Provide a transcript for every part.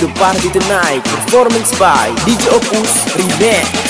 the party tonight Performance by DJ Opus Remix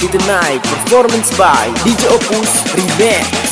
to the tonight Performance by DJ Opus Remix